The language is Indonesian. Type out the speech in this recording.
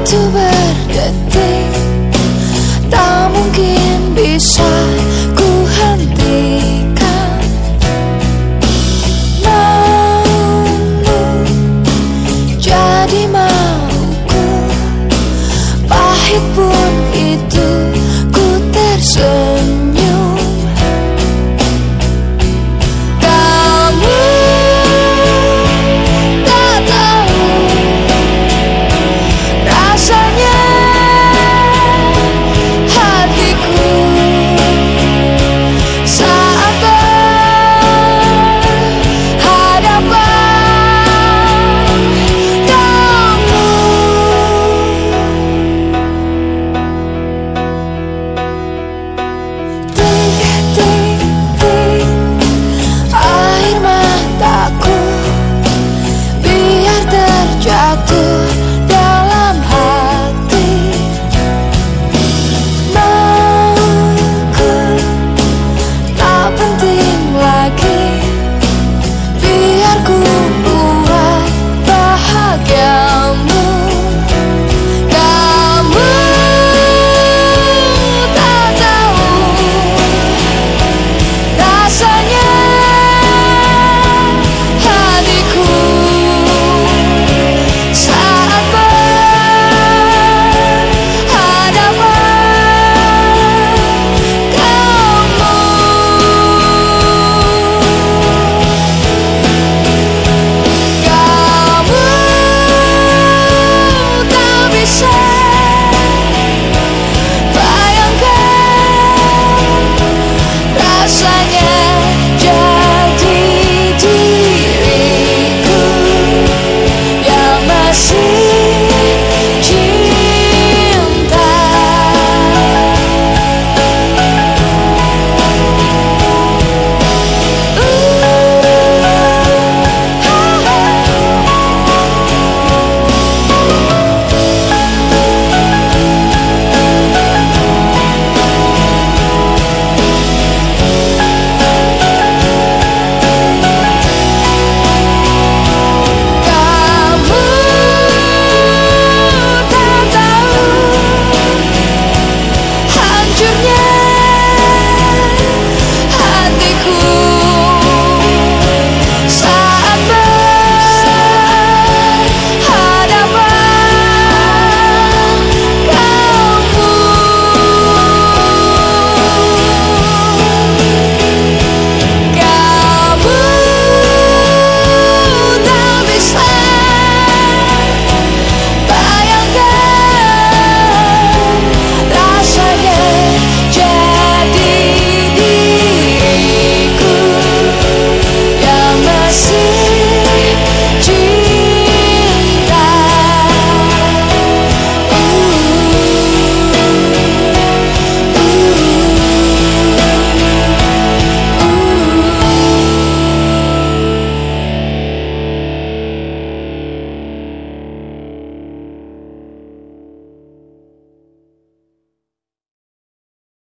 Waktu berdetik. Tak mungkin bisa ku hentikan Maumu jadi mauku. Pahit pun itu ku tersenyum.